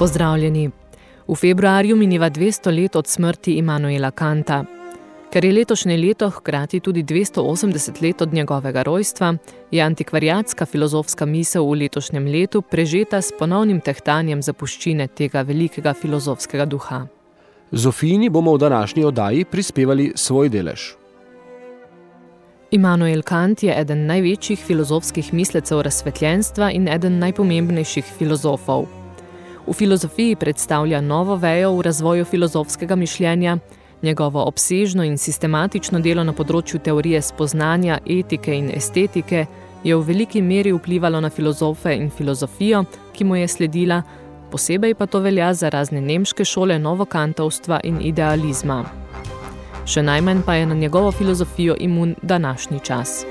Pozdravljeni. V februarju miniva 200 let od smrti Immanuela Kanta. Ker je letošnje leto hkrati tudi 280 let od njegovega rojstva, je antikvariatska filozofska misel v letošnjem letu prežeta s ponovnim tehtanjem zapuščine tega velikega filozofskega duha. Zofini bomo v današnji oddaji prispevali svoj delež. Immanuel Kant je eden največjih filozofskih mislecev razsvetljenstva in eden najpomembnejših filozofov. V filozofiji predstavlja novo vejo v razvoju filozofskega mišljenja, njegovo obsežno in sistematično delo na področju teorije spoznanja, etike in estetike je v veliki meri vplivalo na filozofe in filozofijo, ki mu je sledila, posebej pa to velja za razne nemške šole novokantovstva in idealizma. Še najmanj pa je na njegovo filozofijo imun današnji čas.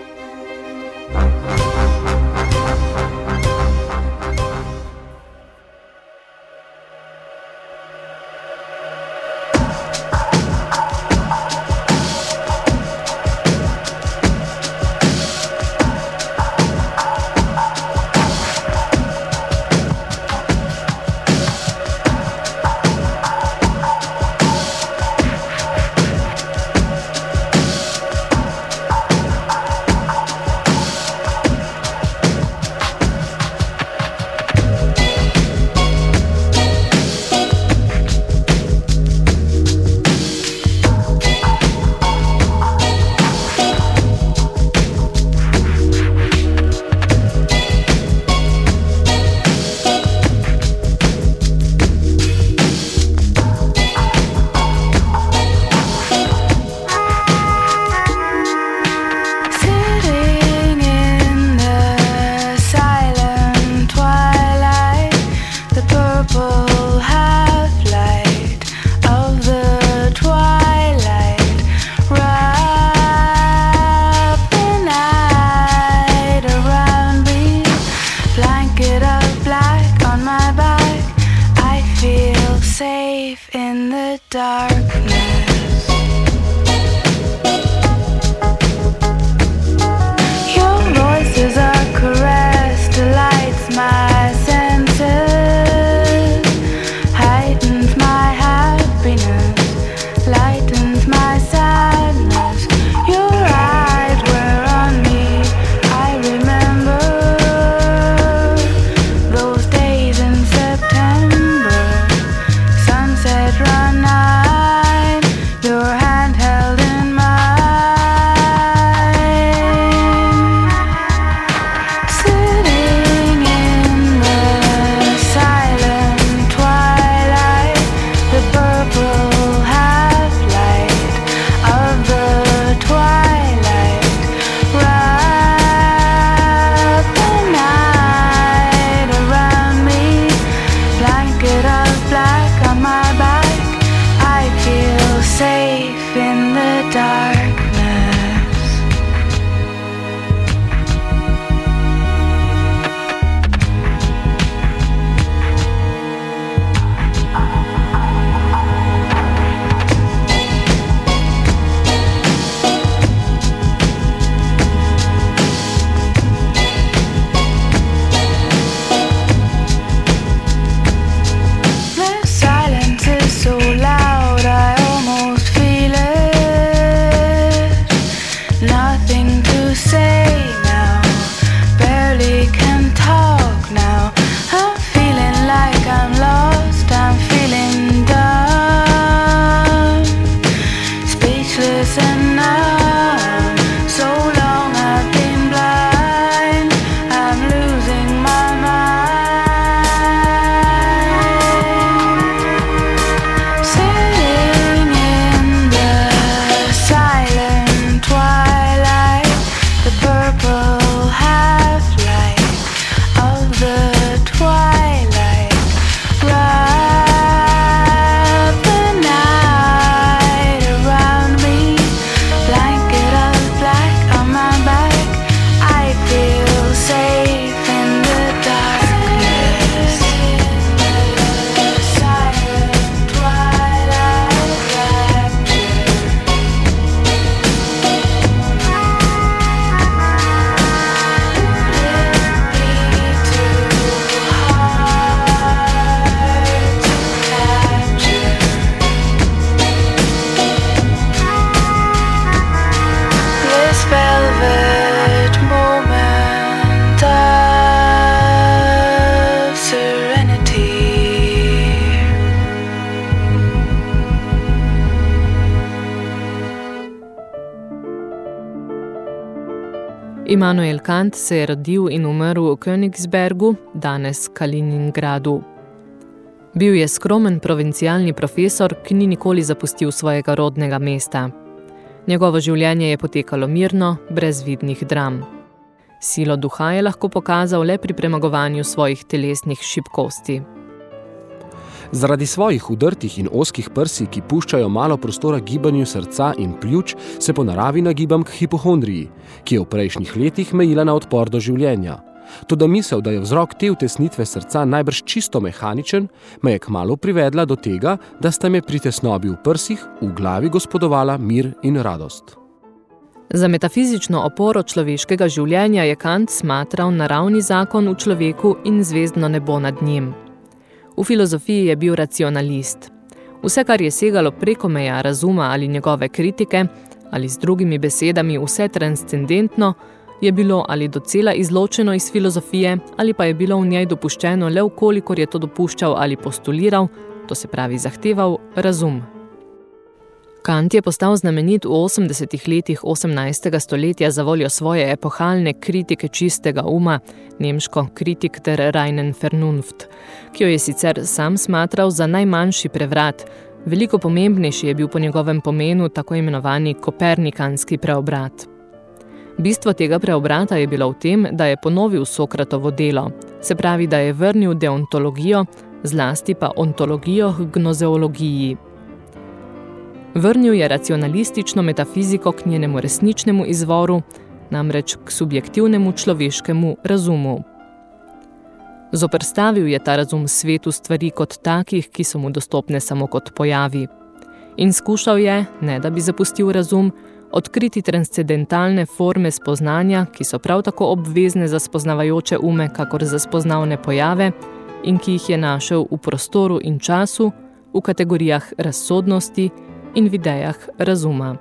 Immanuel Kant se je rodil in umrl v Königsbergu, danes Kaliningradu. Bil je skromen provincialni profesor, ki ni nikoli zapustil svojega rodnega mesta. Njegovo življenje je potekalo mirno, brez vidnih dram. Silo duha je lahko pokazal le pri premagovanju svojih telesnih šibkosti. Zaradi svojih udrtih in oskih prsi, ki puščajo malo prostora gibanju srca in pljuč, se po naravi nagibam k hipohondriji, ki je v prejšnjih letih mejila na odpor do življenja. Toda misel, da je vzrok te utesnitve srca najbrž čisto mehaničen, me je kmalo privedla do tega, da sta me pri tesnobi v prsih v glavi gospodovala mir in radost. Za metafizično oporo človeškega življenja je Kant smatral naravni zakon v človeku in zvezdno nebo nad njim. V filozofiji je bil racionalist. Vse, kar je segalo preko meja razuma ali njegove kritike, ali z drugimi besedami vse transcendentno, je bilo ali docela izločeno iz filozofije, ali pa je bilo v njej dopuščeno le vkolikor je to dopuščal ali postuliral, to se pravi zahteval, razum. Kant je postal znamenit v 80. letih 18. stoletja za voljo svoje epohalne kritike čistega uma, nemško kritik ter Reinen Vernunft, ki jo je sicer sam smatral za najmanjši prevrat, veliko pomembnejši je bil po njegovem pomenu tako imenovani kopernikanski preobrat. Bistvo tega preobrata je bilo v tem, da je ponovil Sokratovo delo, se pravi, da je vrnil deontologijo, zlasti pa ontologijo k gnozeologiji. Vrnil je racionalistično metafiziko k njenemu resničnemu izvoru, namreč k subjektivnemu človeškemu razumu. Zoprstavil je ta razum svetu stvari kot takih, ki so mu dostopne samo kot pojavi. In skušal je, ne da bi zapustil razum, odkriti transcendentalne forme spoznanja, ki so prav tako obvezne za spoznavajoče ume, kakor za spoznavne pojave, in ki jih je našel v prostoru in času, v kategorijah razsodnosti, in v idejah razuma.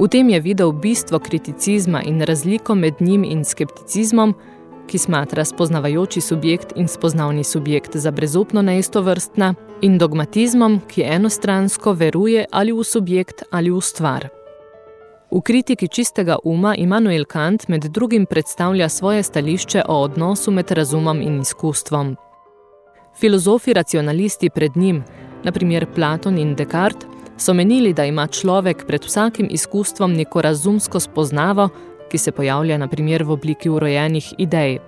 V tem je videl bistvo kriticizma in razliko med njim in skepticizmom, ki smatra spoznavajoči subjekt in spoznavni subjekt za brezupno neistovrstna, in dogmatizmom, ki enostransko veruje ali v subjekt ali v stvar. V kritiki čistega uma Immanuel Kant med drugim predstavlja svoje stališče o odnosu med razumom in izkustvom. Filozofi racionalisti pred njim, naprimer Platon in Descartes, so menili, da ima človek pred vsakim izkustvom neko razumsko spoznavo, ki se pojavlja na primer v obliki urojenih idej.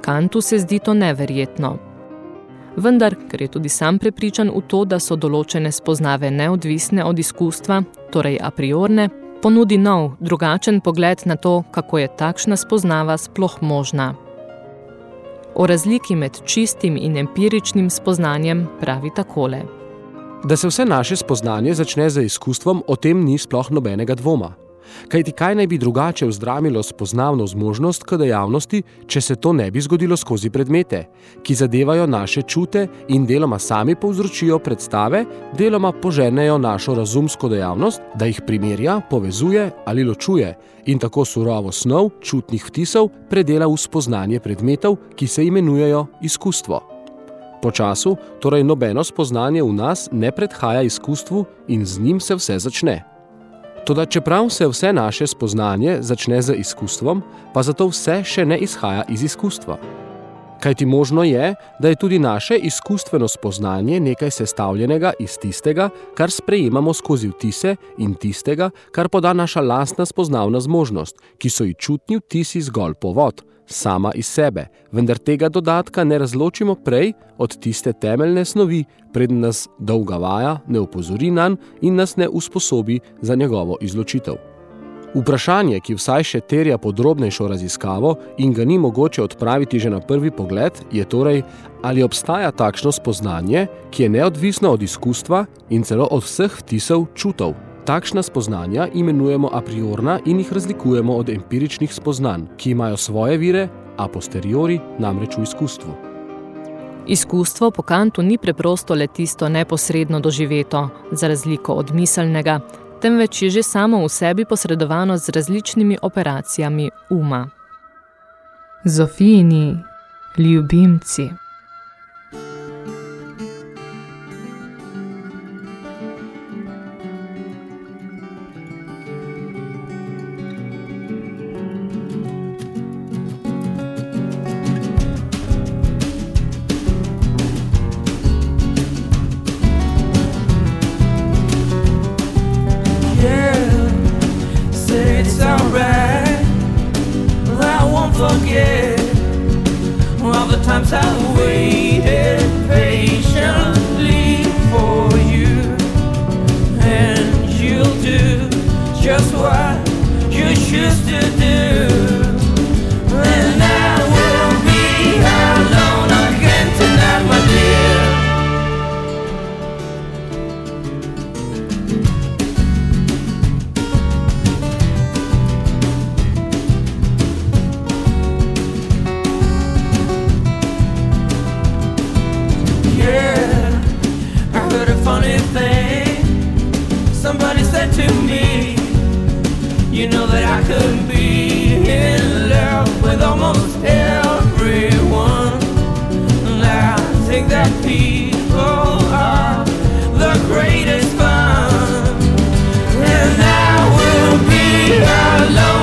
Kantu se zdi to neverjetno. Vendar, ker je tudi sam prepričan v to, da so določene spoznave neodvisne od izkustva, torej a priorne, ponudi nov, drugačen pogled na to, kako je takšna spoznava sploh možna. O razliki med čistim in empiričnim spoznanjem pravi takole. Da se vse naše spoznanje začne z izkustvom, o tem ni sploh nobenega dvoma. Kaj ti kaj naj bi drugače vzdramilo spoznavno zmožnost k dejavnosti, če se to ne bi zgodilo skozi predmete, ki zadevajo naše čute in deloma sami povzročijo predstave, deloma poženejo našo razumsko dejavnost, da jih primerja, povezuje ali ločuje in tako surovo snov čutnih vtisov predela v spoznanje predmetov, ki se imenujejo izkustvo. Po času torej nobeno spoznanje v nas ne predhaja izkustvu in z njim se vse začne. Toda čeprav se vse naše spoznanje začne z izkustvom, pa zato vse še ne izhaja iz izkustva. Kaj ti možno je, da je tudi naše izkustveno spoznanje nekaj sestavljenega iz tistega, kar sprejemamo skozi vtise in tistega, kar poda naša lastna spoznavna zmožnost, ki so ji čutni vtisi zgolj povod, sama iz sebe, vendar tega dodatka ne razločimo prej od tiste temeljne snovi, preden nas dolga vaja ne opozori nan in nas ne usposobi za njegovo izločitev. Vprašanje, ki vsaj še terja podrobnejšo raziskavo in ga ni mogoče odpraviti že na prvi pogled, je torej, ali obstaja takšno spoznanje, ki je neodvisno od izkustva in celo od vseh vtisov čutov. Takšna spoznanja imenujemo a priorna in jih razlikujemo od empiričnih spoznanj, ki imajo svoje vire, a posteriori namreč v izkustvu. Izkustvo po kantu ni preprosto le tisto neposredno doživeto, za razliko od miselnega, temveč je že samo v sebi posredovano z različnimi operacijami uma. Zofijini ljubimci that people are the greatest fun. And I will be alone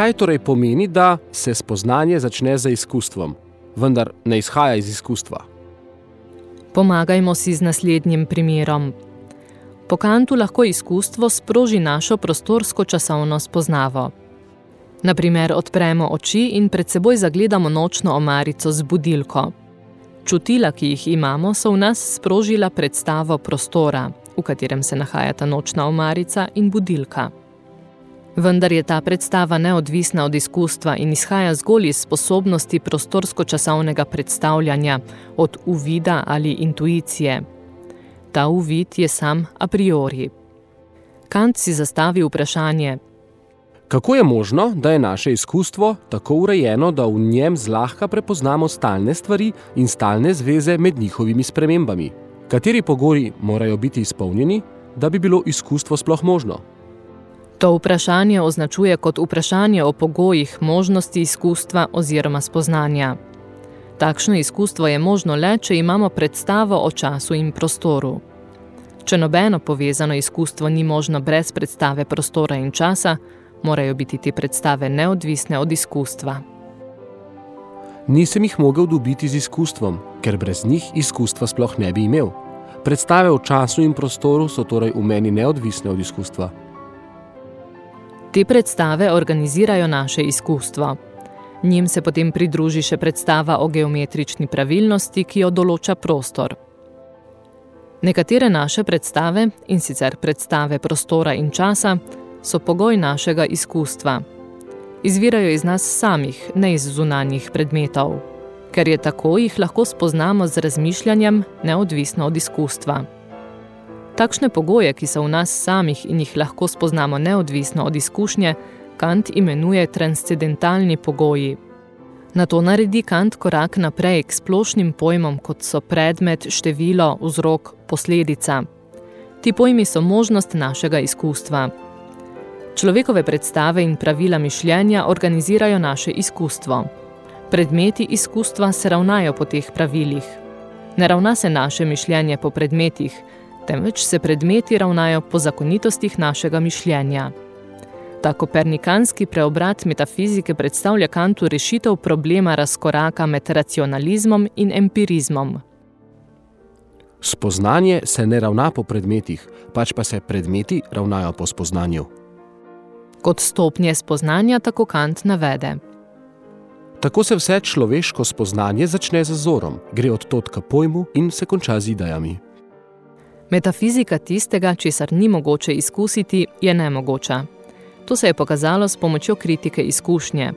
Kaj torej pomeni, da se spoznanje začne z izkustvom, vendar ne izhaja iz izkustva? Pomagajmo si z naslednjim primerom. Po kantu lahko izkustvo sproži našo prostorsko-časovno spoznavo. Naprimer, odpremo oči in pred seboj zagledamo nočno omarico z budilko. Čutila, ki jih imamo, so v nas sprožila predstavo prostora, v katerem se nahajata nočna omarica in budilka. Vendar je ta predstava neodvisna od izkustva in izhaja zgolj iz sposobnosti prostorsko-časovnega predstavljanja, od uvida ali intuicije. Ta uvid je sam a priori. Kant si zastavi vprašanje, Kako je možno, da je naše izkustvo tako urejeno, da v njem zlahka prepoznamo stalne stvari in stalne zveze med njihovimi spremembami? Kateri pogoji morajo biti izpolnjeni, da bi bilo izkustvo sploh možno? To vprašanje označuje kot vprašanje o pogojih možnosti izkustva oziroma spoznanja. Takšno izkustvo je možno le, če imamo predstavo o času in prostoru. Če nobeno povezano izkustvo ni možno brez predstave prostora in časa, morajo biti te predstave neodvisne od izkustva. Nisem jih mogel dobiti z izkustvom, ker brez njih izkustva sploh ne bi imel. Predstave o času in prostoru so torej v meni neodvisne od izkustva. Te predstave organizirajo naše izkustvo. Njim se potem pridruži še predstava o geometrični pravilnosti, ki jo določa prostor. Nekatere naše predstave, in sicer predstave prostora in časa, so pogoj našega izkustva. Izvirajo iz nas samih, ne iz zunanjih predmetov. Ker je tako, jih lahko spoznamo z razmišljanjem, neodvisno od izkustva. Takšne pogoje, ki so v nas samih in jih lahko spoznamo neodvisno od izkušnje, Kant imenuje transcendentalni pogoji. Na to naredi Kant korak naprej k splošnim pojmom, kot so predmet, število, vzrok, posledica. Ti pojmi so možnost našega izkustva. Človekove predstave in pravila mišljenja organizirajo naše izkustvo. Predmeti izkustva se ravnajo po teh pravilih. Ne ravna se naše mišljenje po predmetih, temveč se predmeti ravnajo po zakonitostih našega mišljenja. Ta kopernikanski preobrat metafizike predstavlja Kantu rešitev problema razkoraka med racionalizmom in empirizmom. Spoznanje se ne ravna po predmetih, pač pa se predmeti ravnajo po spoznanju. Kot stopnje spoznanja tako Kant navede. Tako se vse človeško spoznanje začne z zorom, gre od tot k pojmu in se konča z idejami. Metafizika tistega, česar ni mogoče izkusiti, je nemogoča. To se je pokazalo s pomočjo kritike izkušnje.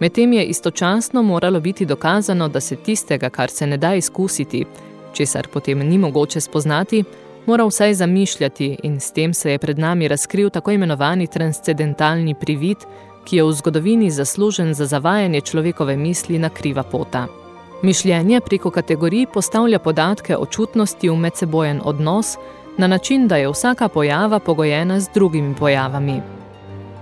Medtem je istočasno moralo biti dokazano, da se tistega, kar se ne da izkusiti, česar potem ni mogoče spoznati, mora vsaj zamišljati in s tem se je pred nami razkril tako imenovani transcendentalni privid, ki je v zgodovini zaslužen za zavajanje človekove misli na kriva pota. Mišljenje preko kategorij postavlja podatke o čutnosti v medsebojen odnos na način, da je vsaka pojava pogojena z drugimi pojavami.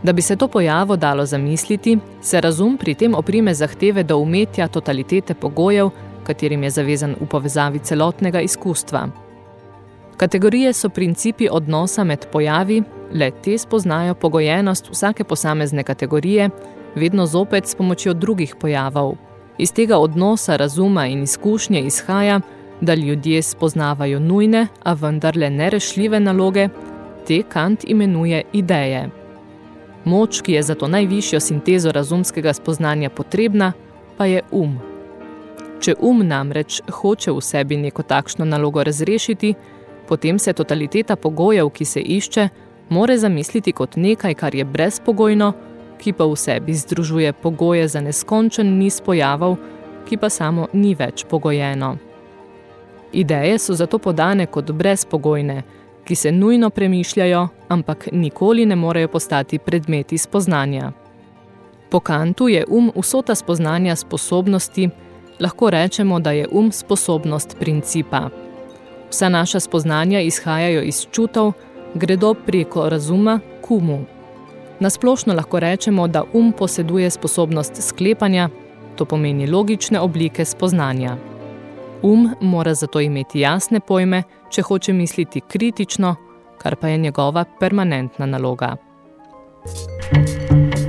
Da bi se to pojavo dalo zamisliti, se razum pri tem oprime zahteve do umetja totalitete pogojev, katerim je zavezan v povezavi celotnega izkustva. Kategorije so principi odnosa med pojavi, le te spoznajo pogojenost vsake posamezne kategorije, vedno zopet s pomočjo drugih pojavov. Iz tega odnosa razuma in izkušnje izhaja, da ljudje spoznavajo nujne, a vendarle nerešljive naloge, te Kant imenuje ideje. Moč, ki je za to najvišjo sintezo razumskega spoznanja potrebna, pa je um. Če um namreč hoče v sebi neko takšno nalogo razrešiti, potem se totaliteta pogojev, ki se išče, more zamisliti kot nekaj, kar je brezpogojno, ki pa v sebi združuje pogoje za neskončen niz pojavov, ki pa samo ni več pogojeno. Ideje so zato podane kot brezpogojne, ki se nujno premišljajo, ampak nikoli ne morejo postati predmeti spoznanja. Po kantu je um vsota spoznanja sposobnosti, lahko rečemo, da je um sposobnost principa. Vsa naša spoznanja izhajajo iz čutov, gredo preko razuma k umu. Nasplošno lahko rečemo, da um poseduje sposobnost sklepanja, to pomeni logične oblike spoznanja. Um mora zato imeti jasne pojme, če hoče misliti kritično, kar pa je njegova permanentna naloga. Thank you.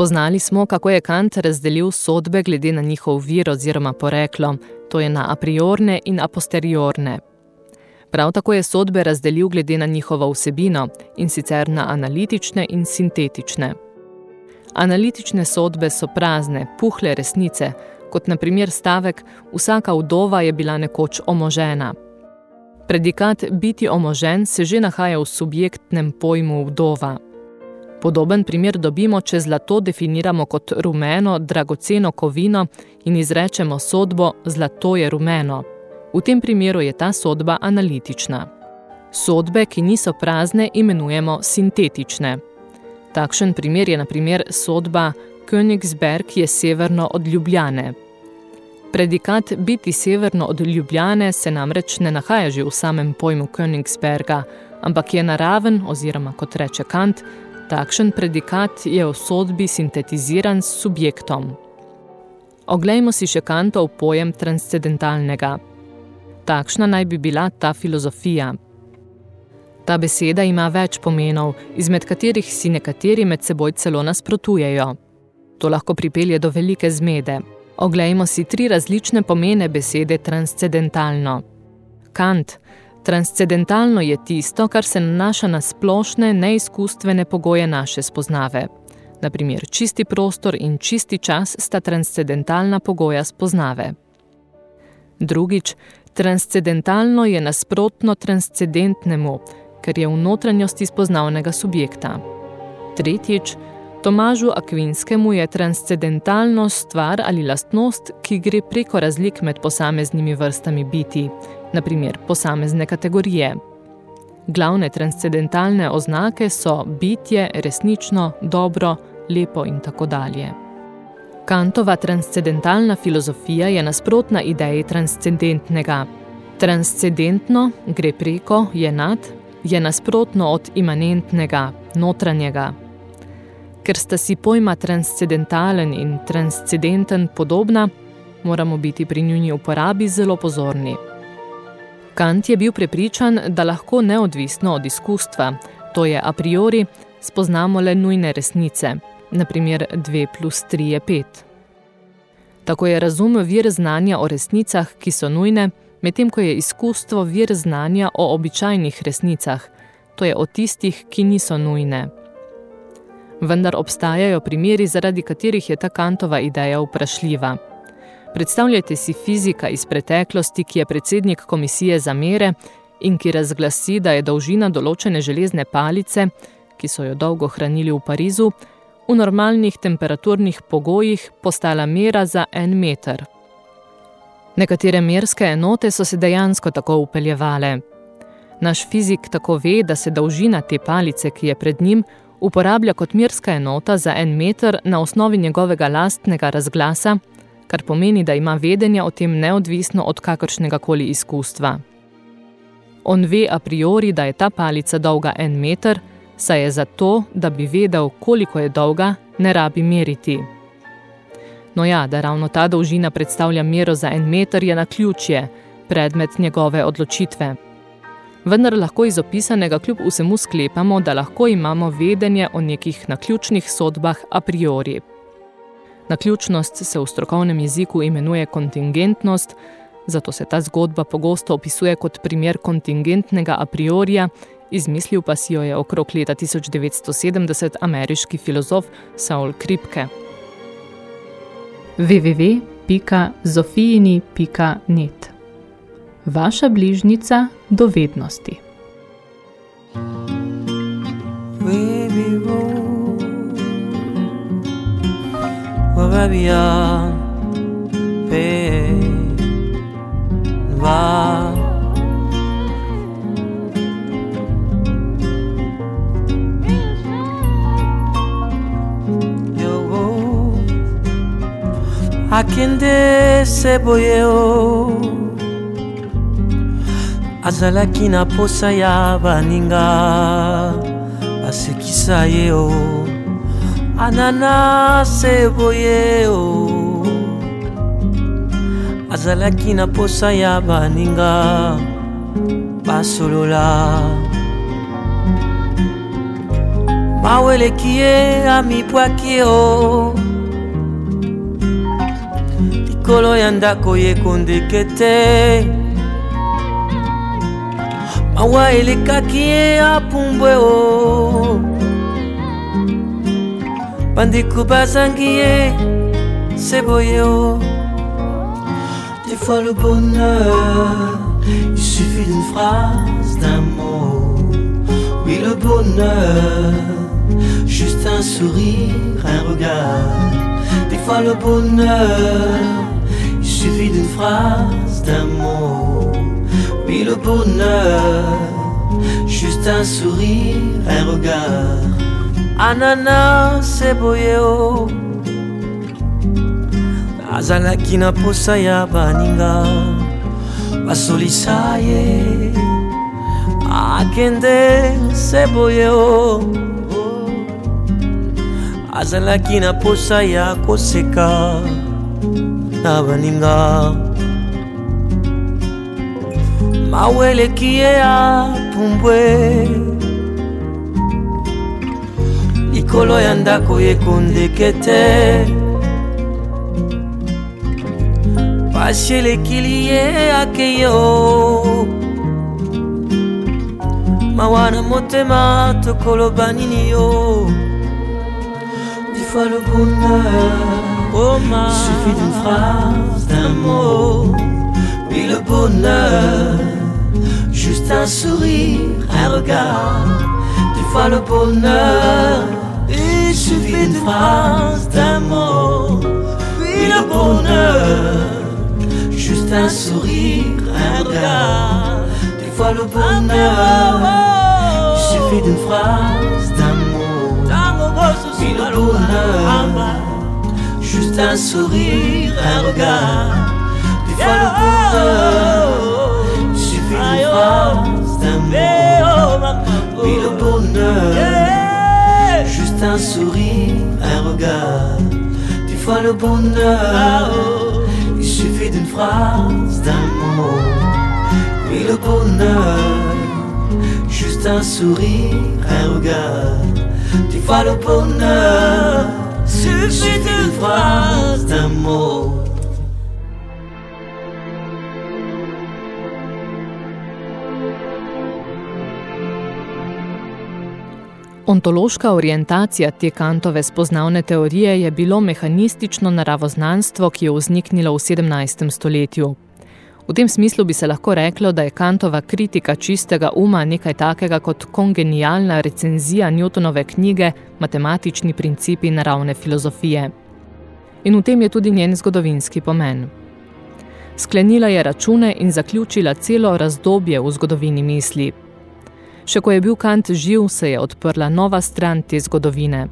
Spoznali smo, kako je Kant razdelil sodbe glede na njihov vir oziroma poreklo, to je na a priorne in a posteriorne. Prav tako je sodbe razdelil glede na njihovo vsebino, in sicer na analitične in sintetične. Analitične sodbe so prazne, puhle resnice, kot na primer stavek Vsaka vdova je bila nekoč omožena. Predikat biti omožen se že nahaja v subjektnem pojmu vdova. Podoben primer dobimo, če zlato definiramo kot rumeno, dragoceno kovino in izrečemo sodbo zlato je rumeno. V tem primeru je ta sodba analitična. Sodbe, ki niso prazne, imenujemo sintetične. Takšen primer je na primer sodba Königsberg je severno od Ljubljane. Predikat biti severno od Ljubljane se namreč ne nahaja že v samem pojmu Königsberga, ampak je naraven, oziroma kot reče Kant, takšen predikat je v sodbi sintetiziran s subjektom. Oglejmo si še Kantov pojem transcendentalnega. Takšna naj bi bila ta filozofija, Ta beseda ima več pomenov, izmed katerih si nekateri med seboj celo nasprotujejo. To lahko pripelje do velike zmede. Oglejmo si tri različne pomene besede transcendentalno. Kant. Transcendentalno je tisto, kar se nanaša na splošne, neizkustvene pogoje naše spoznave. Naprimer, čisti prostor in čisti čas sta transcendentalna pogoja spoznave. Drugič, transcendentalno je nasprotno transcendentnemu, ker je v notranjosti spoznavnega subjekta. Tretjič, Tomažu Akvinskemu je transcendentalno stvar ali lastnost, ki gre preko razlik med posameznimi vrstami biti, naprimer posamezne kategorije. Glavne transcendentalne oznake so bitje, resnično, dobro, lepo in tako dalje. Kantova transcendentalna filozofija je nasprotna ideji transcendentnega. Transcendentno gre preko, je nad, je nasprotno od imanentnega, notranjega. Ker sta si pojma transcendentalen in transcendenten podobna, moramo biti pri njuni uporabi zelo pozorni. Kant je bil prepričan, da lahko neodvisno od izkustva, to je a priori, spoznamo le nujne resnice, naprimer 2 plus 3 je 5. Tako je razumel vir znanja o resnicah, ki so nujne, medtem ko je izkustvo vir znanja o običajnih resnicah, to je o tistih, ki niso nujne. Vendar obstajajo primeri, zaradi katerih je ta Kantova ideja vprašljiva. Predstavljajte si fizika iz preteklosti, ki je predsednik komisije za mere in ki razglasi, da je dolžina določene železne palice, ki so jo dolgo hranili v Parizu, v normalnih temperaturnih pogojih postala mera za en meter. Nekatere merske enote so se dejansko tako upeljevale. Naš fizik tako ve, da se dolžina te palice, ki je pred njim, uporablja kot merska enota za en meter na osnovi njegovega lastnega razglasa, kar pomeni, da ima vedenje o tem neodvisno od kakršnega koli izkustva. On ve a priori, da je ta palica dolga en meter, saj je zato, da bi vedel, koliko je dolga, ne rabi meriti. No ja, da ravno ta dolžina predstavlja mero za en meter je na ključje, predmet njegove odločitve. Vendar lahko iz opisanega kljub vsemu sklepamo, da lahko imamo vedenje o nekih naključnih sodbah a priori. Naključnost se v strokovnem jeziku imenuje kontingentnost, zato se ta zgodba pogosto opisuje kot primer kontingentnega a priorija, izmislil pa si jo je okrog leta 1970 ameriški filozof Saul Kripke. www.zofijini.net Vaša bližnica do vednosti. Baby, akende se boye o azalaki na posa ya baninga basekisa ye o anana se boye o azalaki na posa ya baninga basolola. Mawele kie ami pwaki o Likolo ya ndako ye kondekete Mawa elekaki ye apumbwe o Bandeko bazangi ye seboye o Des fois le bonheur Il suffit d'une phrase, d'un mot Oui le bonheur Juste un sourire, un regard. Des fois le bonheur, il suffit d'une phrase, d'un mot. Oui, le bonheur, juste un sourire, un regard. Ananas, c'est boyeo. azalaki na posa ya baninga. Basolisa ye. Akende se boye o azalaki na posa ya koseka na baninga. Maweleki ye ya likolo ya ndako ekondeke te pasi elekili ye akeyo mawa na motema tokoloba nini yo le bonheur. Oh, Il suffit d'une phrase, d'un mot. Oui, le bonheur. Juste un sourire, un regard. Des fois le bonheur. Suffit d'une phrase, d'un mot. Oui, le bonheur. Juste un sourire, un regard. Des fois le bonheur. Il suffit d'une phrase, d'un mot. Oui, le bonheur, juste un sourire, un regard. Des fois le bonheur, il suffit d'une phrase, d'un mot. Oui, le bonheur, juste un sourire, un regard. Des fois le bonheur, il suffit d'une phrase, d'un mot. Oui, le bonheur, juste un sourire, un regard. Des fois le bonheur suffit d'une phrase, d'un mot. Ontološka orientacija te kantove spoznavne teorije je bilo mehanistično naravoznanstvo, ki je vzniknilo v 17. stoletju. V tem smislu bi se lahko reklo, da je Kantova kritika čistega uma nekaj takega kot kongenialna recenzija Newtonove knjige Matematični principi naravne filozofije. In v tem je tudi njen zgodovinski pomen. Sklenila je račune in zaključila celo razdobje v zgodovini misli. Še ko je bil Kant živ, se je odprla nova stran te zgodovine.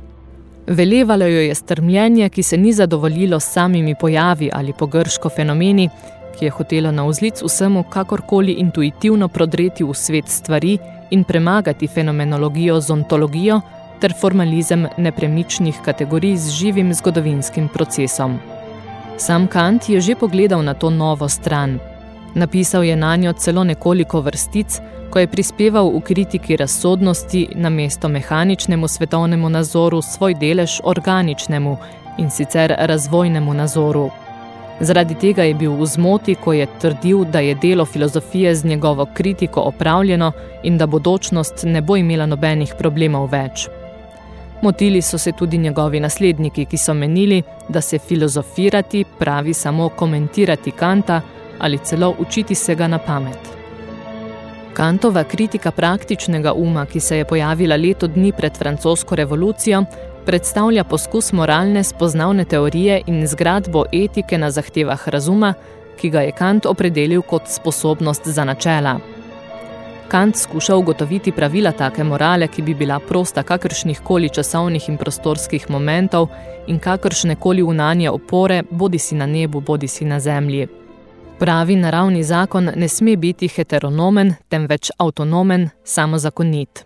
Velevalo jo je strmljenje, ki se ni zadovoljilo s samimi pojavi ali pogrško fenomeni, ki je hotela na vzlic vsemu kakorkoli intuitivno prodreti v svet stvari in premagati fenomenologijo z ontologijo ter formalizem nepremičnih kategorij z živim zgodovinskim procesom. Sam Kant je že pogledal na to novo stran. Napisal je na njo celo nekoliko vrstic, ko je prispeval v kritiki razsodnosti na mesto mehaničnemu svetovnemu nazoru svoj delež organičnemu in sicer razvojnemu nazoru. Zaradi tega je bil v zmoti, ko je trdil, da je delo filozofije z njegovo kritiko opravljeno in da bodočnost ne bo imela nobenih problemov več. Motili so se tudi njegovi nasledniki, ki so menili, da se filozofirati pravi samo komentirati Kanta ali celo učiti se ga na pamet. Kantova kritika praktičnega uma, ki se je pojavila leto dni pred francosko revolucijo, predstavlja poskus moralne spoznavne teorije in zgradbo etike na zahtevah razuma, ki ga je Kant opredelil kot sposobnost za načela. Kant skuša ugotoviti pravila take morale, ki bi bila prosta kakršnih koli časovnih in prostorskih momentov in kakršne koli unanje opore, bodi si na nebu, bodi si na zemlji. Pravi naravni zakon ne sme biti heteronomen, temveč avtonomen, samozakonit.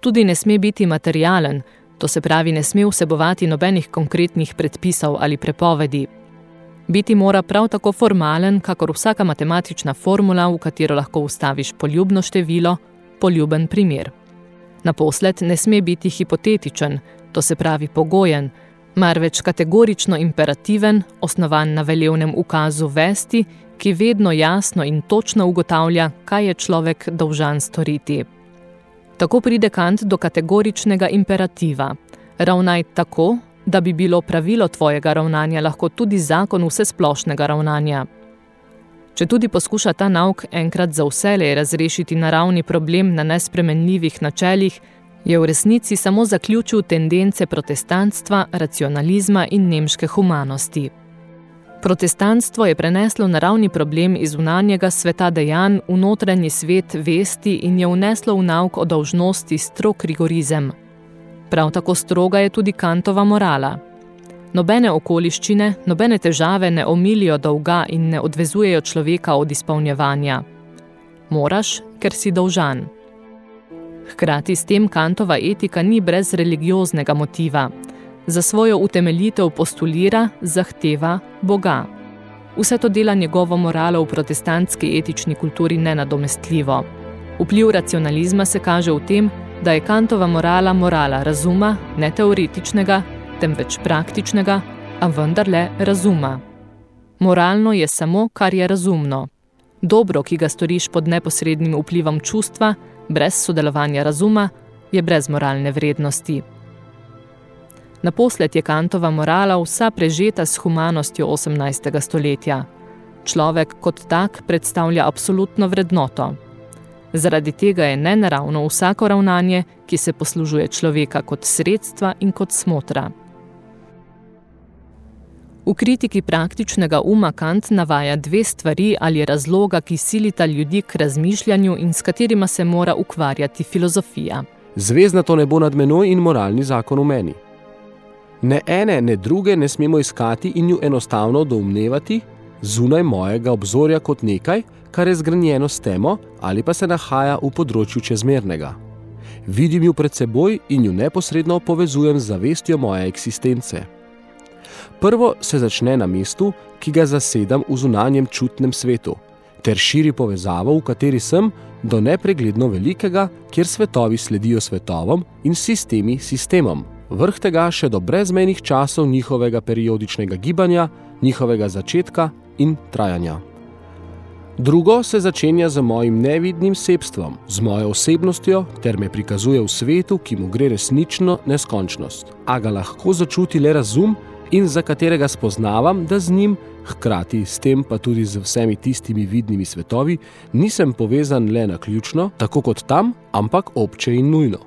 Tudi ne sme biti materialen, To se pravi, ne sme vsebovati nobenih konkretnih predpisov ali prepovedi. Biti mora prav tako formalen, kakor vsaka matematična formula, v katero lahko ustaviš poljubno število, poljuben primer. Naposled ne sme biti hipotetičen, to se pravi pogojen, marveč kategorično imperativen, osnovan na veljevnem ukazu vesti, ki vedno jasno in točno ugotavlja, kaj je človek dolžan storiti. Tako pride Kant do kategoričnega imperativa. Ravnaj tako, da bi bilo pravilo tvojega ravnanja lahko tudi zakon vsesplošnega ravnanja. Če tudi poskuša ta nauk enkrat za vselej razrešiti naravni problem na nespremenljivih načeljih, je v resnici samo zaključil tendence protestantstva, racionalizma in nemške humanosti. Protestantstvo je preneslo naravni problem iz unanjega sveta dejanj v notranji svet vesti in je vneslo v nauk o dolžnosti strok rigorizem. Prav tako stroga je tudi kantova morala. Nobene okoliščine, nobene težave ne omilijo dolga in ne odvezujejo človeka od izpolnjevanja. Moraš, ker si dolžan. Hkrati s tem Kantova etika ni brez religioznega motiva. Za svojo utemeljitev postulira, zahteva Boga. Vse to dela njegovo moralo v protestantski etični kulturi nenadomestljivo. Vpliv racionalizma se kaže v tem, da je Kantova morala morala razuma, ne teoretičnega, temveč praktičnega, a vendarle razuma. Moralno je samo, kar je razumno. Dobro, ki ga storiš pod neposrednim vplivom čustva, brez sodelovanja razuma, je brez moralne vrednosti. Naposled je Kantova morala vsa prežeta s humanostjo 18. stoletja. Človek kot tak predstavlja absolutno vrednoto. Zaradi tega je nenaravno vsako ravnanje, ki se poslužuje človeka kot sredstva in kot smotra. V kritiki praktičnega uma Kant navaja dve stvari ali razloga, ki silita ljudi k razmišljanju in s katerima se mora ukvarjati filozofija. Zvezna to ne bo nad menoj in moralni zakon v meni. Ne ene, ne druge ne smemo iskati in ju enostavno doumnevati zunaj mojega obzorja kot nekaj, kar je zgranjeno s temo ali pa se nahaja v področju čezmernega. Vidim ju pred seboj in ju neposredno povezujem z zavestjo moje eksistence. Prvo se začne na mestu, ki ga zasedam v zunanjem čutnem svetu, ter širi povezavo, v kateri sem, do nepregledno velikega, kjer svetovi sledijo svetovom in sistemi sistemom. Vrh tega še do brezmenih časov njihovega periodičnega gibanja, njihovega začetka in trajanja. Drugo se začenja z mojim nevidnim sebstvom, z mojo osebnostjo, ter me prikazuje v svetu, ki mu gre resnično neskončnost. A ga lahko začuti le razum, in za katerega spoznavam, da z njim, hkrati s tem pa tudi z vsemi tistimi vidnimi svetovi, nisem povezan le na ključno, tako kot tam, ampak obče in nujno.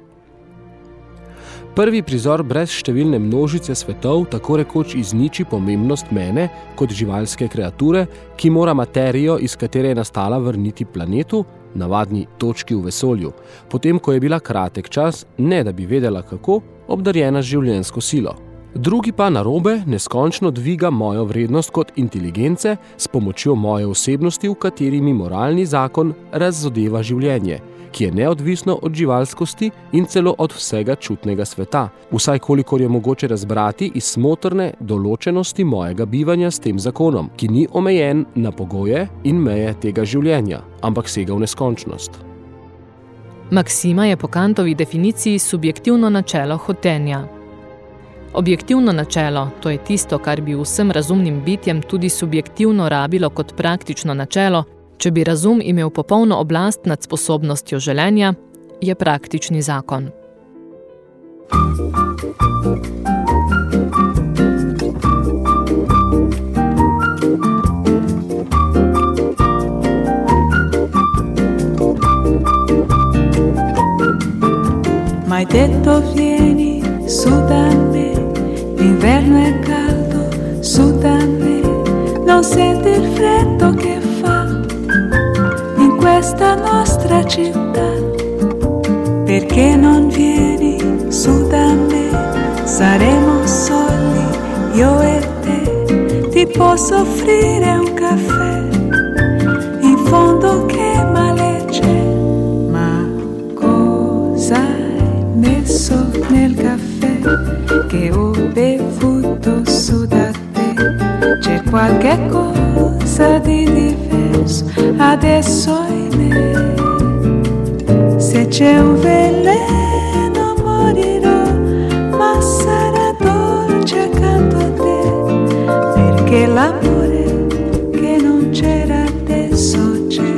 Prvi prizor brez številne množice svetov tako rekoč izniči pomembnost mene kot živalske kreature, ki mora materijo, iz katere je nastala, vrniti planetu, navadni točki v vesolju, potem ko je bila kratek čas, ne da bi vedela kako, obdarjena življensko silo. Drugi pa narobe neskončno dviga mojo vrednost kot inteligence s pomočjo moje osebnosti, v kateri mi moralni zakon razzodeva življenje, ki je neodvisno od živalskosti in celo od vsega čutnega sveta, vsaj kolikor je mogoče razbrati iz smotrne določenosti mojega bivanja s tem zakonom, ki ni omejen na pogoje in meje tega življenja, ampak sega v neskončnost. Maksima je po Kantovi definiciji subjektivno načelo hotenja. Objektivno načelo, to je tisto, kar bi vsem razumnim bitjem tudi subjektivno rabilo kot praktično načelo, če bi razum imel popolno oblast nad sposobnostjo želenja, je praktični zakon. Mai detto vieni su da me L'inverno è caldo su da me, non senti il freddo che fa in questa nostra città. Perché non vieni su da me? Saremo soli, io e te. Ti posso offrire un caffè, in fondo che male c'è. Ma cosa hai messo nel caffè che ho bevuto su da te. C'è qualche cosa di diverso adesso in me. Se c'è un veleno morirò, ma sarà dolce accanto a te. Perché l'amore che non c'era adesso c'è.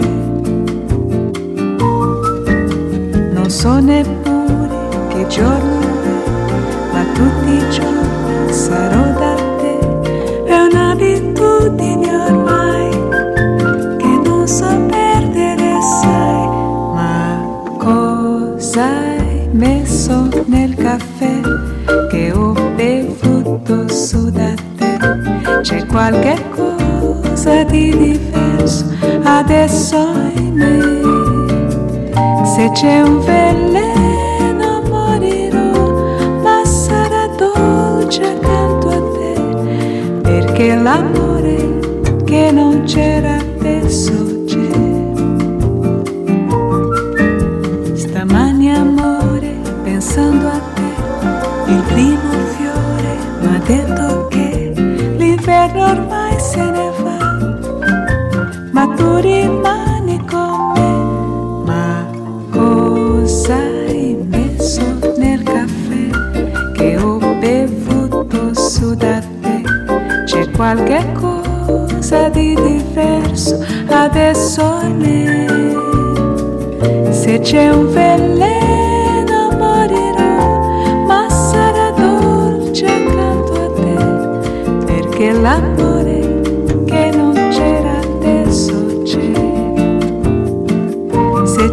Non so neppure che giorno ma tutti i giorni. Nel caffè che ho bevuto su da te? C'è qualche cosa di diverso adesso in me. Se c'è un veleno morirò, ma sarà dolce accanto a te, perché l'amore che non c'era adesso rimani con me. Ma cosa hai messo nel caffè che ho bevuto su da te? C'è qualche cosa di diverso adesso in me. Se c'è un veleno morirò, ma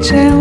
Se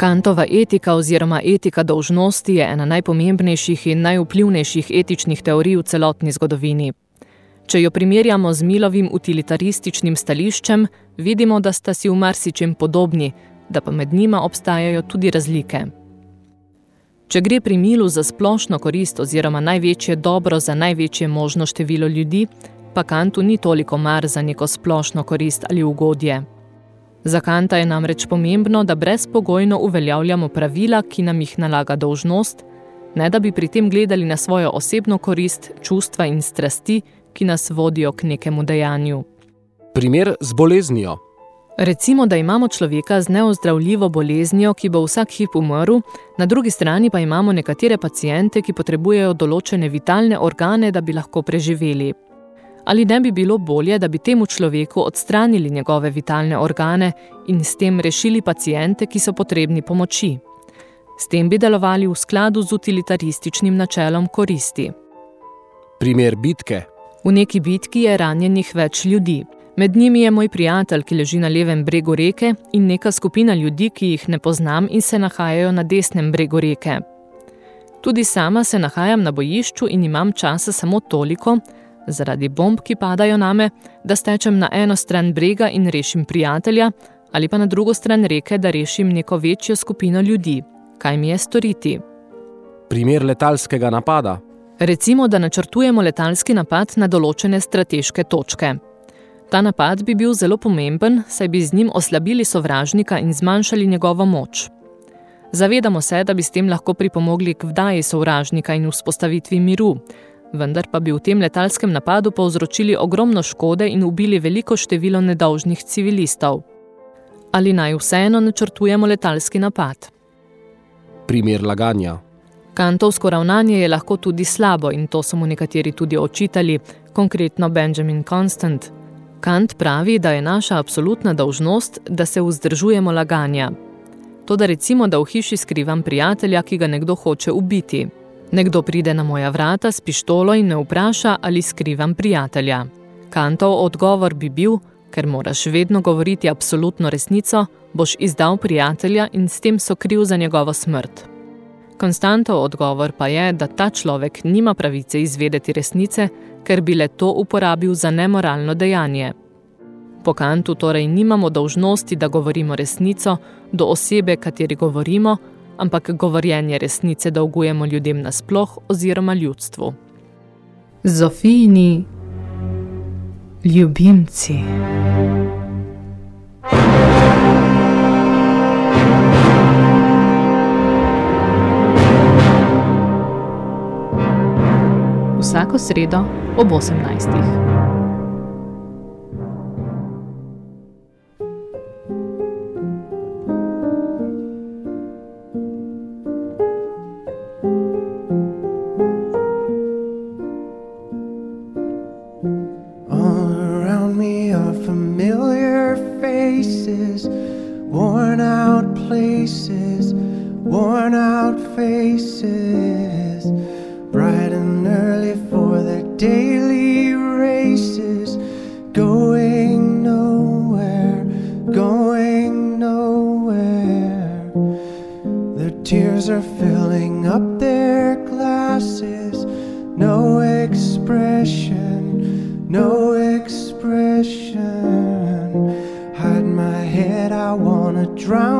Kantova etika oziroma etika dolžnosti je ena najpomembnejših in najvplivnejših etičnih teorij v celotni zgodovini. Če jo primerjamo z Milovim utilitarističnim stališčem, vidimo, da sta si v marsičem podobni, da pa med njima obstajajo tudi razlike. Če gre pri Milu za splošno korist oziroma največje dobro za največje možno število ljudi, pa Kantu ni toliko mar za neko splošno korist ali ugodje. Za Kanta je namreč pomembno, da brezpogojno uveljavljamo pravila, ki nam jih nalaga dolžnost, ne da bi pri tem gledali na svojo osebno korist, čustva in strasti, ki nas vodijo k nekemu dejanju. Primer z boleznijo. Recimo, da imamo človeka z neozdravljivo boleznijo, ki bo vsak hip umrl, na drugi strani pa imamo nekatere pacijente, ki potrebujejo določene vitalne organe, da bi lahko preživeli. Ali ne bi bilo bolje, da bi temu človeku odstranili njegove vitalne organe in s tem rešili pacijente, ki so potrebni pomoči? S tem bi delovali v skladu z utilitarističnim načelom koristi. Primer bitke. V neki bitki je ranjenih več ljudi. Med njimi je moj prijatelj, ki leži na levem bregu reke, in neka skupina ljudi, ki jih ne poznam in se nahajajo na desnem bregu reke. Tudi sama se nahajam na bojišču in imam časa samo toliko, zaradi bomb, ki padajo name, da stečem na eno stran brega in rešim prijatelja, ali pa na drugo stran reke, da rešim neko večjo skupino ljudi. Kaj mi je storiti? Primer letalskega napada. Recimo, da načrtujemo letalski napad na določene strateške točke. Ta napad bi bil zelo pomemben, saj bi z njim oslabili sovražnika in zmanjšali njegovo moč. Zavedamo se, da bi s tem lahko pripomogli k vdaji sovražnika in vzpostavitvi miru, vendar pa bi v tem letalskem napadu povzročili ogromno škode in ubili veliko število nedolžnih civilistov. Ali naj vseeno načrtujemo letalski napad? Primer laganja. Kantovsko ravnanje je lahko tudi slabo in to so mu nekateri tudi očitali, konkretno Benjamin Constant. Kant pravi, da je naša absolutna dolžnost, da se vzdržujemo laganja. Toda recimo, da v hiši skrivam prijatelja, ki ga nekdo hoče ubiti. Nekdo pride na moja vrata s pištolo in me vpraša, ali skrivam prijatelja. Kantov odgovor bi bil, ker moraš vedno govoriti absolutno resnico, boš izdal prijatelja in s tem so kriv za njegovo smrt. Konstantov odgovor pa je, da ta človek nima pravice izvedeti resnice, ker bi le to uporabil za nemoralno dejanje. Po kantu torej nimamo dolžnosti, da govorimo resnico do osebe, kateri govorimo, ampak govorjenje resnice dolgujemo ljudem nasploh oziroma ljudstvu. Zofijni ljubimci. Vsako sredo ob 18. worn out faces, bright and early for their daily races, going nowhere, going nowhere. Their tears are filling up their glasses, no expression, no expression. Hide my head, I wanna drown.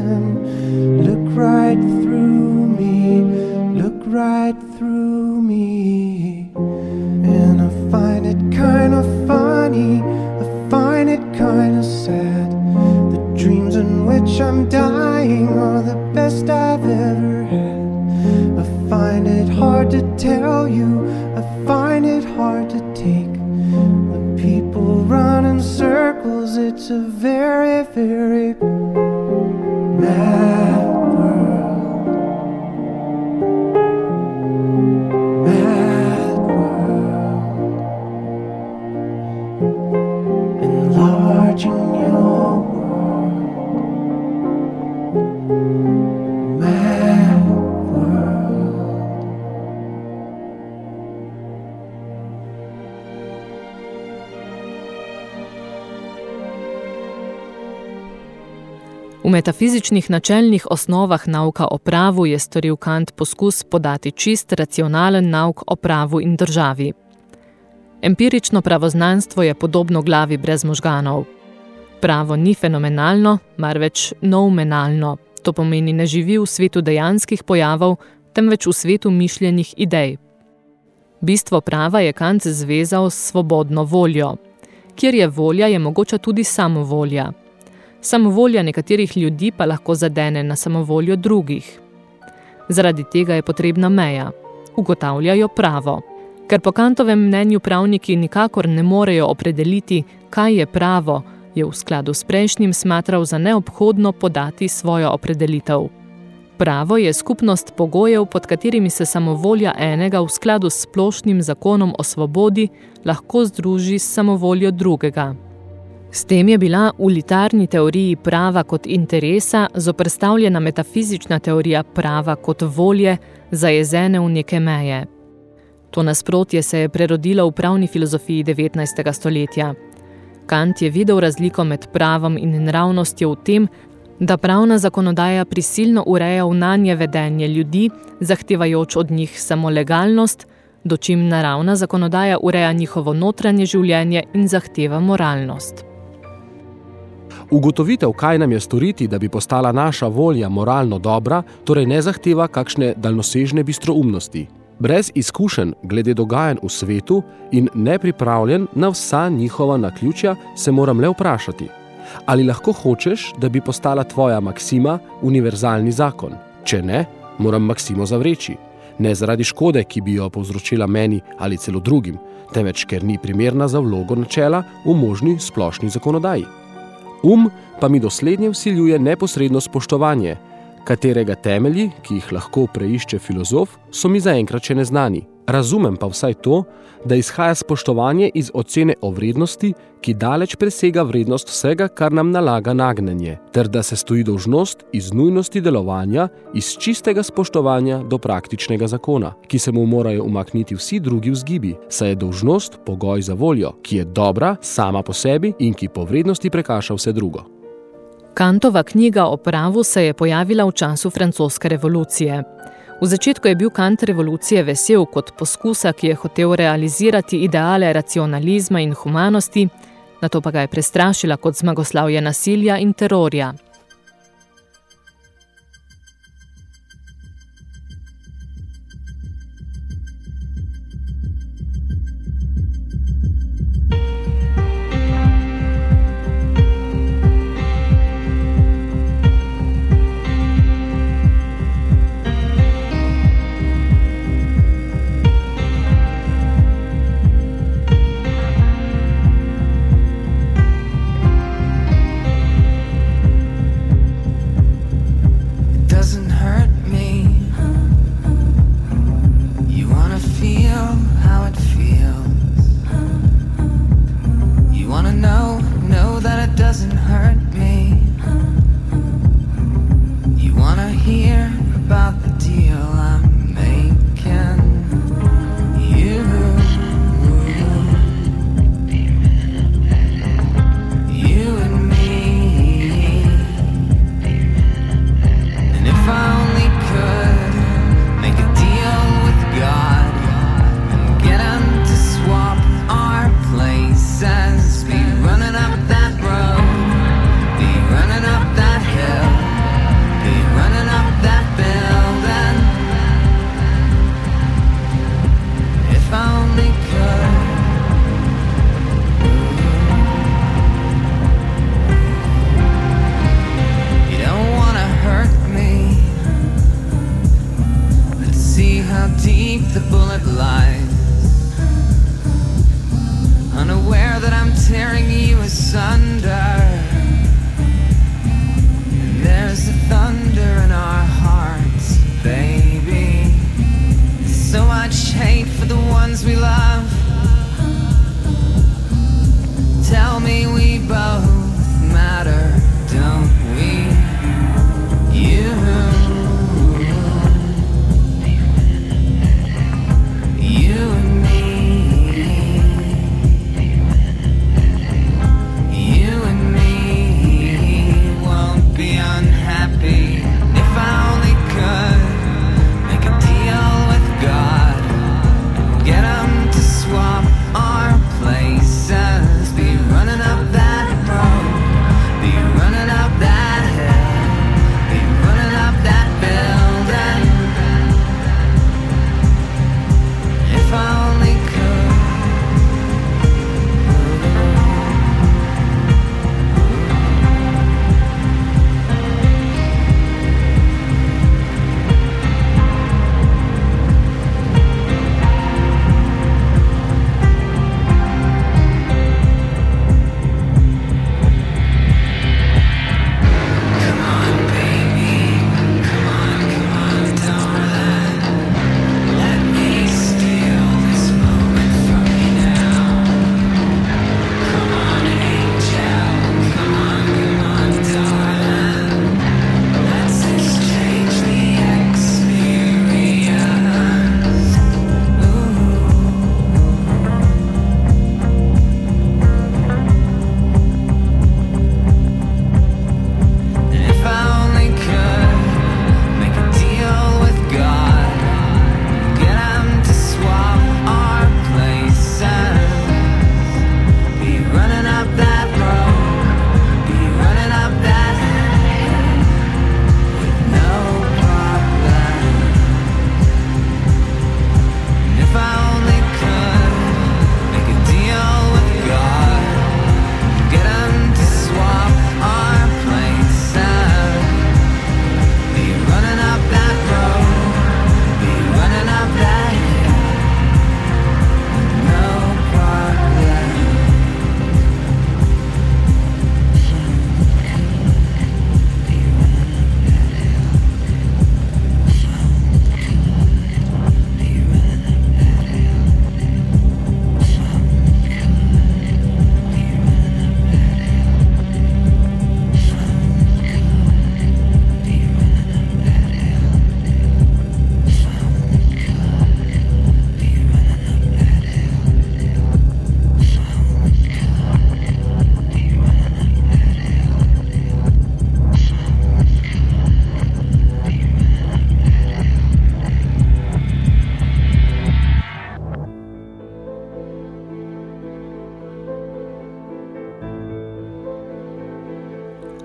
Look right through me, look right through me. And I find it kinda funny, I find it kinda sad. The dreams in which I'm dying are the best I've ever had. I find it hard to tell you, I find it hard to take. The people run in circles, it's a very, very metafizičnih načelnih osnovah nauka o pravu je storil Kant poskus podati čist, racionalen nauk o pravu in državi. Empirično pravoznanstvo je podobno glavi brez možganov. Pravo ni fenomenalno, marveč noumenalno, to pomeni ne živi v svetu dejanskih pojavov, temveč v svetu mišljenih idej. Bistvo prava je Kant zvezal s svobodno voljo. Kjer je volja, je mogoča tudi samovolja. Samovolja nekaterih ljudi pa lahko zadene na samovoljo drugih. Zaradi tega je potrebna meja. Ugotavljajo pravo. Ker po Kantovem mnenju pravniki nikakor ne morejo opredeliti, kaj je pravo, je v skladu s prejšnjim smatral za neobhodno podati svojo opredelitev. Pravo je skupnost pogojev, pod katerimi se samovolja enega v skladu s splošnim zakonom o svobodi lahko združi s samovoljo drugega. S tem je bila v litarni teoriji prava kot interesa zoprstavljena metafizična teorija prava kot volje zajezene v neke meje. To nasprotje se je prerodilo v pravni filozofiji 19. stoletja. Kant je videl razliko med pravom in nravnostjo v tem, Da pravna zakonodaja prisilno ureja vnanje vedenje ljudi, zahtevajoč od njih samo legalnost, dočim naravna zakonodaja ureja njihovo notranje življenje in zahteva moralnost. Ugotovitev, kaj nam je storiti, da bi postala naša volja moralno dobra, torej ne zahteva kakšne daljnosežne bistroumnosti. Brez izkušenj glede dogajanj v svetu in nepripravljen na vsa njihova naključja, se moram le vprašati, ali lahko hočeš, da bi postala tvoja maksima univerzalni zakon? Če ne, moram maksimo zavreči. Ne zaradi škode, ki bi jo povzročila meni ali celo drugim, temveč ker ni primerna za vlogo načela v možni splošni zakonodaji. Um pa mi doslednje vsiljuje neposredno spoštovanje, katerega temelji, ki jih lahko preišče filozof, so mi zaenkrat še neznani. Razumem pa vsaj to, da izhaja spoštovanje iz ocene o vrednosti, ki daleč presega vrednost vsega, kar nam nalaga nagnenje, ter da se stoji dolžnost iz nujnosti delovanja iz čistega spoštovanja do praktičnega zakona, ki se mu morajo umakniti vsi drugi vzgibi, saj je dolžnost pogoj za voljo, ki je dobra sama po sebi in ki po vrednosti prekaša vse drugo. Kantova knjiga o pravu se je pojavila v času francoske revolucije. V začetku je bil Kant revolucije vesel kot poskusa, ki je hotel realizirati ideale racionalizma in humanosti, nato pa ga je prestrašila kot zmagoslavje nasilja in terorja.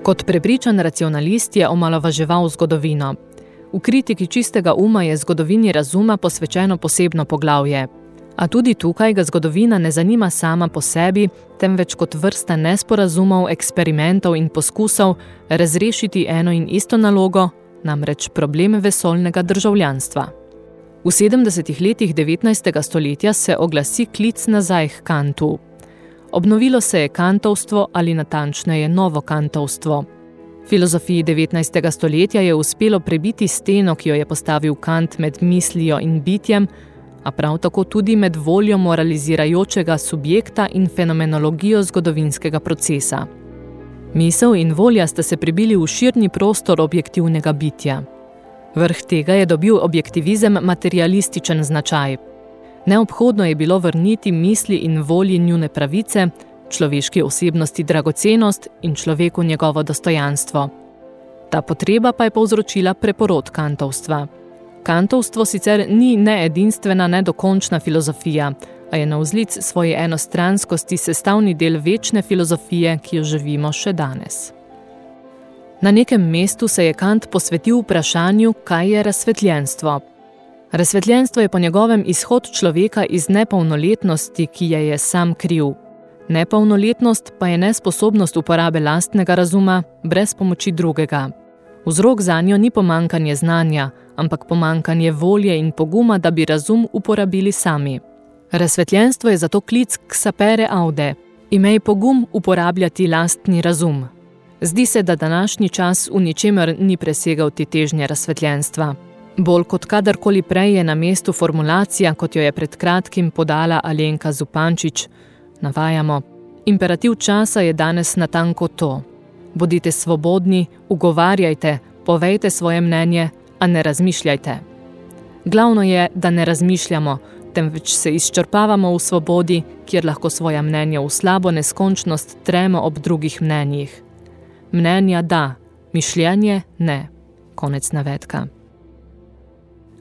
Kot prepričan racionalist je omalovaževal zgodovino. V kritiki čistega uma je zgodovini razuma posvečeno posebno poglavje. A tudi tukaj ga zgodovina ne zanima sama po sebi, temveč kot vrsta nesporazumov, eksperimentov in poskusov razrešiti eno in isto nalogo, namreč problem vesolnega državljanstva. V 70. letih 19. stoletja se oglasi klic nazaj k Kantu. Obnovilo se je kantovstvo ali natančneje novo kantovstvo. Filozofiji 19. stoletja je uspelo prebiti steno, ki jo je postavil Kant med mislijo in bitjem, a prav tako tudi med voljo moralizirajočega subjekta in fenomenologijo zgodovinskega procesa. Misel in volja sta se pribili v širni prostor objektivnega bitja. Vrh tega je dobil objektivizem materialističen značaj. Neobhodno je bilo vrniti misli in volji njune pravice, človeški osebnosti dragocenost in človeku njegovo dostojanstvo. Ta potreba pa je povzročila preporod kantovstva. Kantovstvo sicer ni ne edinstvena, ne dokončna filozofija, a je na vzlic svoje enostranskosti sestavni del večne filozofije, ki jo živimo še danes. Na nekem mestu se je Kant posvetil vprašanju, kaj je razsvetljenstvo. Razsvetljenstvo je po njegovem izhod človeka iz nepolnoletnosti, ki je je sam kriv. Nepolnoletnost pa je nesposobnost uporabe lastnega razuma brez pomoči drugega. Vzrok za njo ni pomankanje znanja, ampak pomankanje volje in poguma, da bi razum uporabili sami. Razsvetljenstvo je zato klic k sapere aude, imej pogum uporabljati lastni razum. Zdi se, da današnji čas v ničemer ni presegal te težnje razsvetljenstva. Bolj kot kadarkoli prej je na mestu formulacija, kot jo je pred kratkim podala Alenka Zupančič, navajamo, imperativ časa je danes natanko to. Bodite svobodni, ugovarjajte, povejte svoje mnenje, a ne razmišljajte. Glavno je, da ne razmišljamo, temveč se izčrpavamo v svobodi, kjer lahko svoja mnenja v slabo neskončnost tremo ob drugih mnenjih. Mnenja da, mišljenje ne. Konec navedka.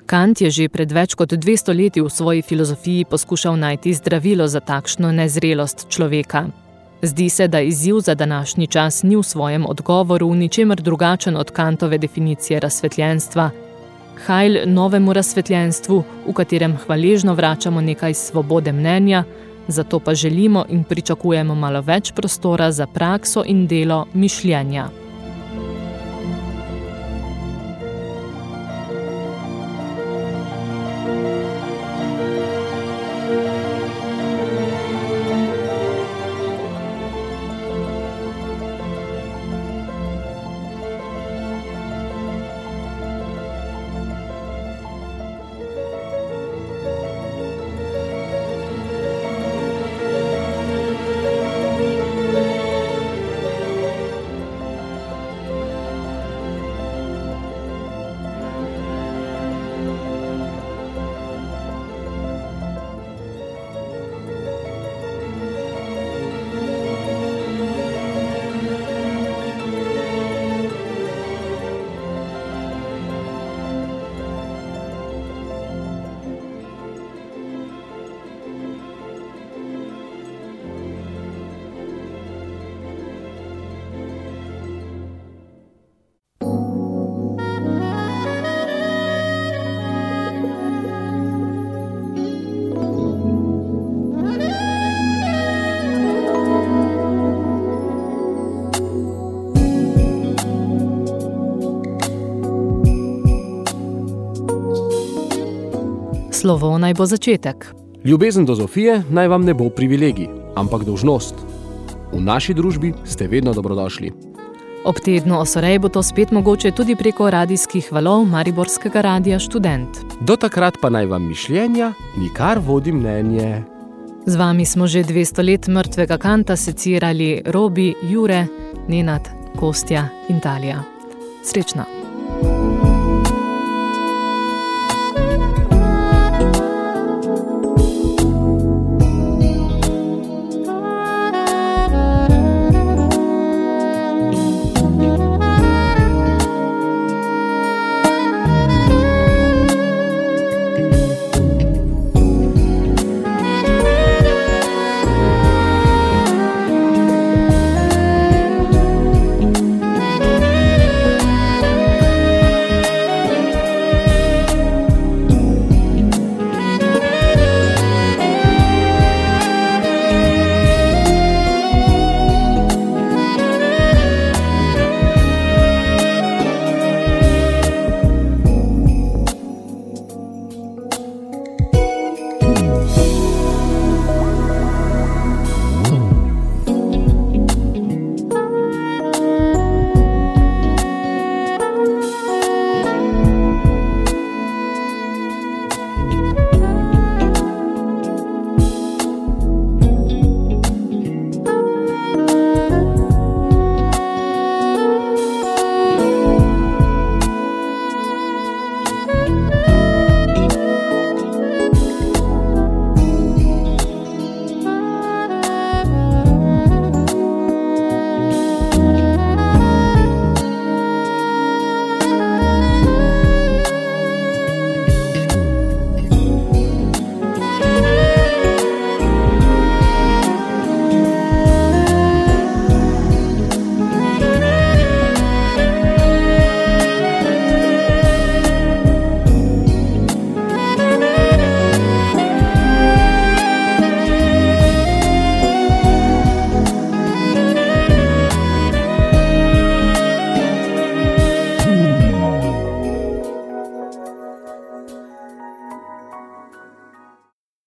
Kant je že pred več kot 200 leti v svoji filozofiji poskušal najti zdravilo za takšno nezrelost človeka. Zdi se, da izziv za današnji čas ni v svojem odgovoru ničemer drugačen od Kantove definicije razsvetljenstva. Hajl novemu razsvetljenstvu, v katerem hvaležno vračamo nekaj svobode mnenja, zato pa želimo in pričakujemo malo več prostora za prakso in delo mišljenja. Slovo naj bo začetek. Ljubezen do Zofije naj vam ne bo privilegij, ampak dožnost. V naši družbi ste vedno dobrodošli. Ob tednu Osorej bo to spet mogoče tudi preko radijskih valov Mariborskega radija Študent. Do takrat pa naj vam mišljenja nikar vodi mnenje. Z vami smo že 200 let mrtvega kanta secirali Robi, Jure, Nenad, Kostja in Talija. Srečno!